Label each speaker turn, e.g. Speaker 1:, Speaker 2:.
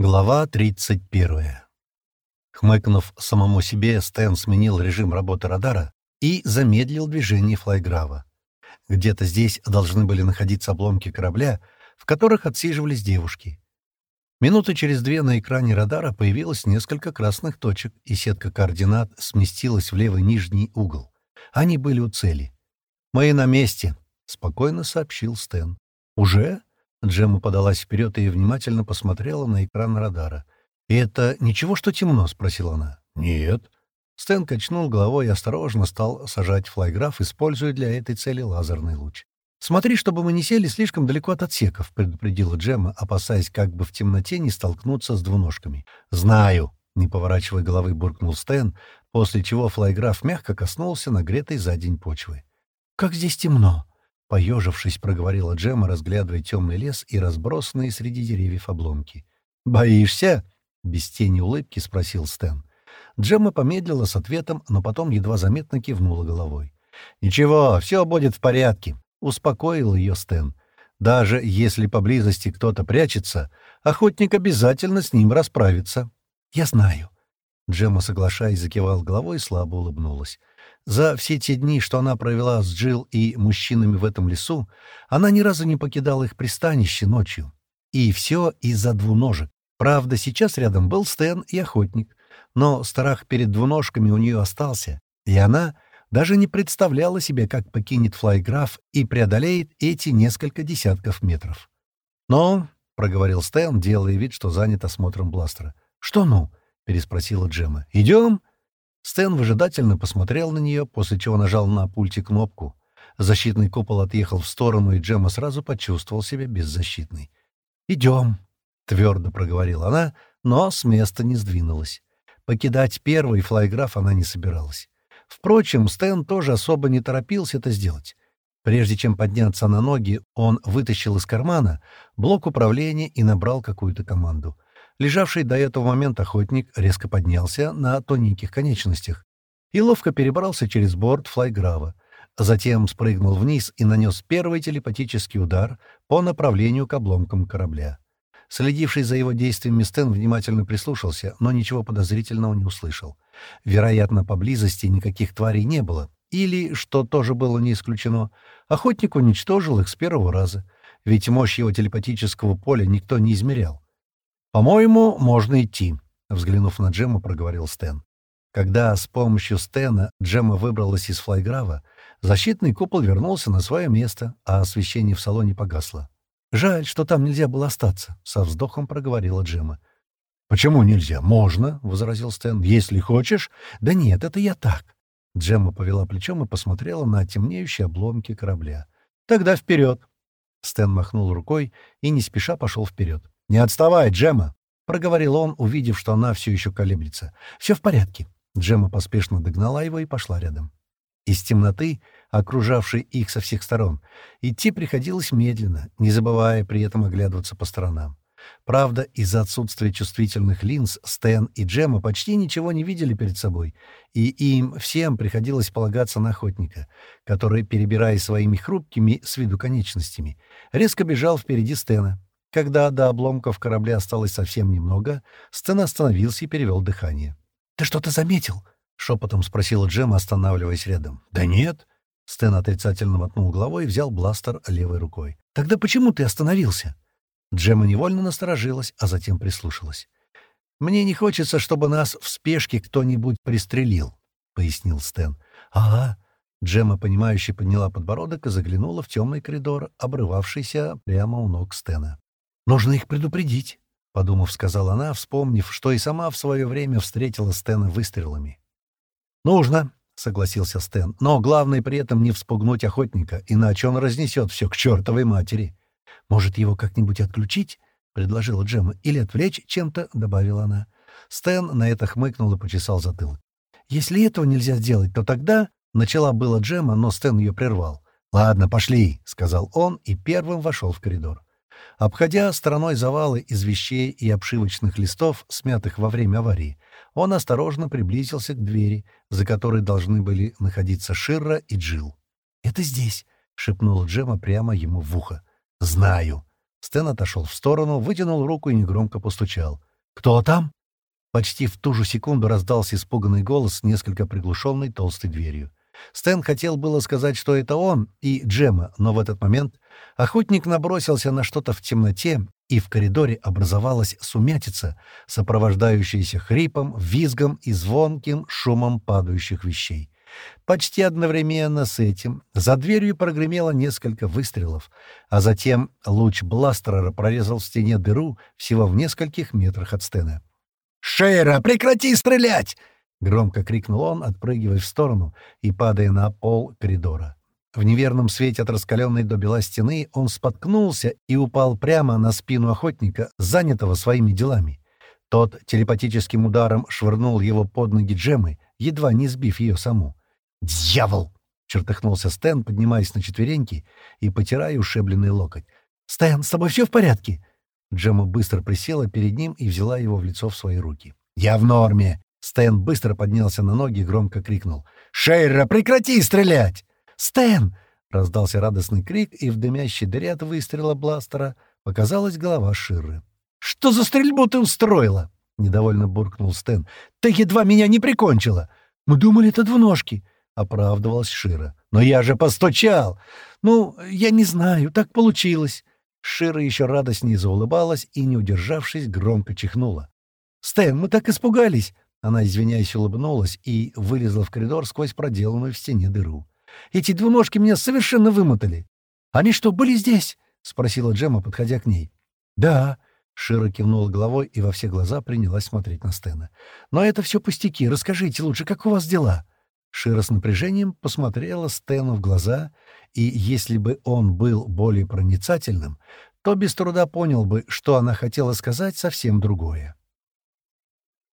Speaker 1: Глава 31. Хмыкнув самому себе, Стэн сменил режим работы радара и замедлил движение флайграва. Где-то здесь должны были находиться обломки корабля, в которых отсиживались девушки. Минуты через две на экране радара появилось несколько красных точек, и сетка координат сместилась в левый нижний угол. Они были у цели. «Мы на месте», — спокойно сообщил Стэн. «Уже?» Джемма подалась вперед и внимательно посмотрела на экран радара. «И это ничего, что темно?» — спросила она. «Нет». Стэн качнул головой и осторожно стал сажать флайграф, используя для этой цели лазерный луч. «Смотри, чтобы мы не сели слишком далеко от отсеков», — предупредила Джемма, опасаясь как бы в темноте не столкнуться с двуножками. «Знаю», — не поворачивая головы, буркнул Стэн, после чего флайграф мягко коснулся нагретой за день почвы. «Как здесь темно!» Поежившись, проговорила Джема, разглядывая темный лес и разбросанные среди деревьев обломки. «Боишься?» — без тени улыбки спросил Стэн. Джемма помедлила с ответом, но потом едва заметно кивнула головой. «Ничего, все будет в порядке», — успокоил ее Стэн. «Даже если поблизости кто-то прячется, охотник обязательно с ним расправится». «Я знаю». Джемма, соглашаясь, закивал головой и слабо улыбнулась. За все те дни, что она провела с Джилл и мужчинами в этом лесу, она ни разу не покидала их пристанище ночью. И все из-за двуножек. Правда, сейчас рядом был Стэн и охотник, но страх перед двуножками у нее остался, и она даже не представляла себе, как покинет флайграф и преодолеет эти несколько десятков метров. «Ну», — проговорил Стэн, делая вид, что занят осмотром бластера. «Что «ну»?» — переспросила Джема. «Идем?» Стэн выжидательно посмотрел на нее, после чего нажал на пульте кнопку. Защитный купол отъехал в сторону, и Джема сразу почувствовал себя беззащитной. «Идем», — твердо проговорила она, но с места не сдвинулась. Покидать первый флайграф она не собиралась. Впрочем, Стэн тоже особо не торопился это сделать. Прежде чем подняться на ноги, он вытащил из кармана блок управления и набрал какую-то команду — Лежавший до этого момента охотник резко поднялся на тоненьких конечностях и ловко перебрался через борт флайграва. Затем спрыгнул вниз и нанес первый телепатический удар по направлению к обломкам корабля. Следивший за его действиями Стэн внимательно прислушался, но ничего подозрительного не услышал. Вероятно, поблизости никаких тварей не было. Или, что тоже было не исключено, охотник уничтожил их с первого раза, ведь мощь его телепатического поля никто не измерял. «По-моему, можно идти», — взглянув на Джема, проговорил Стэн. Когда с помощью Стена Джема выбралась из флайграва, защитный купол вернулся на свое место, а освещение в салоне погасло. «Жаль, что там нельзя было остаться», — со вздохом проговорила Джема. «Почему нельзя? Можно», — возразил Стэн. «Если хочешь». «Да нет, это я так». Джемма повела плечом и посмотрела на темнеющие обломки корабля. «Тогда вперед!» Стэн махнул рукой и не спеша пошел вперед. «Не отставай, Джема!» — проговорил он, увидев, что она все еще колеблется. «Все в порядке». Джема поспешно догнала его и пошла рядом. Из темноты, окружавшей их со всех сторон, идти приходилось медленно, не забывая при этом оглядываться по сторонам. Правда, из-за отсутствия чувствительных линз Стэн и Джема почти ничего не видели перед собой, и им всем приходилось полагаться на охотника, который, перебирая своими хрупкими с виду конечностями, резко бежал впереди Стэна, когда до обломков корабля осталось совсем немного, Стэн остановился и перевел дыхание. «Ты что-то заметил?» — шепотом спросила Джема, останавливаясь рядом. «Да нет». Стэн отрицательно мотнул головой и взял бластер левой рукой. «Тогда почему ты остановился?» Джема невольно насторожилась, а затем прислушалась. «Мне не хочется, чтобы нас в спешке кто-нибудь пристрелил», — пояснил Стэн. «Ага». Джема, понимающе подняла подбородок и заглянула в темный коридор, обрывавшийся прямо у ног Стэна. «Нужно их предупредить», — подумав, сказала она, вспомнив, что и сама в свое время встретила Стэна выстрелами. «Нужно», — согласился Стэн, — «но главное при этом не вспугнуть охотника, иначе он разнесет все к чертовой матери». «Может, его как-нибудь отключить?» — предложила Джема. «Или отвлечь чем-то», — добавила она. Стэн на это хмыкнул и почесал затылок. «Если этого нельзя сделать, то тогда...» — начала была Джема, но Стэн ее прервал. «Ладно, пошли», — сказал он и первым вошел в коридор. Обходя стороной завалы из вещей и обшивочных листов, смятых во время аварии, он осторожно приблизился к двери, за которой должны были находиться Ширра и Джил. «Это здесь», — шепнула Джема прямо ему в ухо. «Знаю». Стэн отошел в сторону, вытянул руку и негромко постучал. «Кто там?» Почти в ту же секунду раздался испуганный голос несколько приглушенной толстой дверью. Стэн хотел было сказать, что это он и Джема, но в этот момент охотник набросился на что-то в темноте, и в коридоре образовалась сумятица, сопровождающаяся хрипом, визгом и звонким шумом падающих вещей. Почти одновременно с этим за дверью прогремело несколько выстрелов, а затем луч бластера прорезал в стене дыру всего в нескольких метрах от Стена. «Шейра, прекрати стрелять!» — громко крикнул он, отпрыгивая в сторону и падая на пол коридора. В неверном свете от раскаленной до бела стены он споткнулся и упал прямо на спину охотника, занятого своими делами. Тот телепатическим ударом швырнул его под ноги Джемы, едва не сбив ее саму. «Дьявол!» — чертыхнулся Стэн, поднимаясь на четвереньки и потирая ушибленный локоть. «Стэн, с тобой все в порядке?» Джема быстро присела перед ним и взяла его в лицо в свои руки. «Я в норме!» Стэн быстро поднялся на ноги и громко крикнул. «Шейра, прекрати стрелять!» «Стэн!» — раздался радостный крик, и в дымящей дыре от выстрела бластера показалась голова Ширы. «Что за стрельбу ты устроила?» — недовольно буркнул Стэн. «Ты едва меня не прикончила!» «Мы думали, это двуножки!» — оправдывалась Шира. «Но я же постучал!» «Ну, я не знаю, так получилось!» Шира еще радостнее заулыбалась и, не удержавшись, громко чихнула. «Стэн, мы так испугались!» Она, извиняясь, улыбнулась и вылезла в коридор сквозь проделанную в стене дыру. «Эти двуножки меня совершенно вымотали!» «Они что, были здесь?» — спросила Джема, подходя к ней. «Да». Шира кивнула головой и во все глаза принялась смотреть на Стэна. «Но это все пустяки. Расскажите лучше, как у вас дела?» Шира с напряжением посмотрела Стэну в глаза, и если бы он был более проницательным, то без труда понял бы, что она хотела сказать совсем другое.